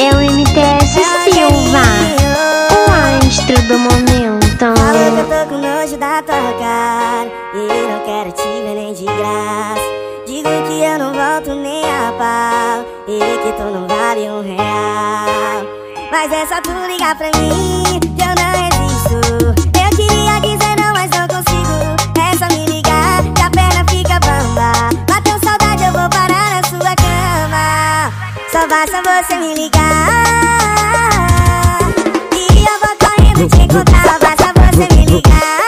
É o MTS Silva, o astro do momento. Falou que eu tô com nojo da tua cara E não quero te ver nem de graça. Digo que eu não volto nem a pau E que tu não vale um real. Mas é só tu ligar pra mim Só basta você me ligar. E eu vou correndo te encontrar. Basta você me ligar.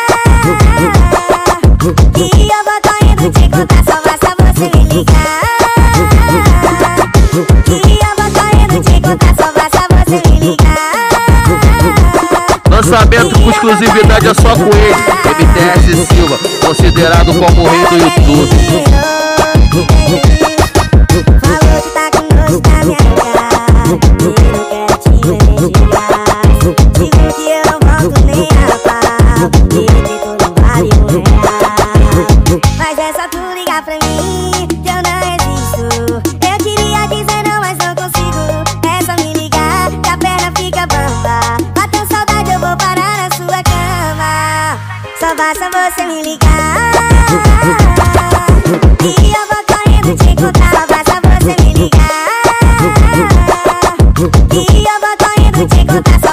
E eu vou correndo te encontrar. Só basta você me ligar. E eu vou correndo te encontrar. Só basta você me ligar. Lançamento com exclusividade é só com ele, MTS Silva, considerado como o rei do YouTube. Mas é só tu ligar pra mim Que eu não resisto. Eu queria dizer não, mas não consigo. É só me ligar que a perna fica bamba Bateu saudade, eu vou parar na sua cama. Só basta você me ligar. E eu vou correndo te encontrar. Só basta você me ligar. E eu vou correndo te encontrar. Só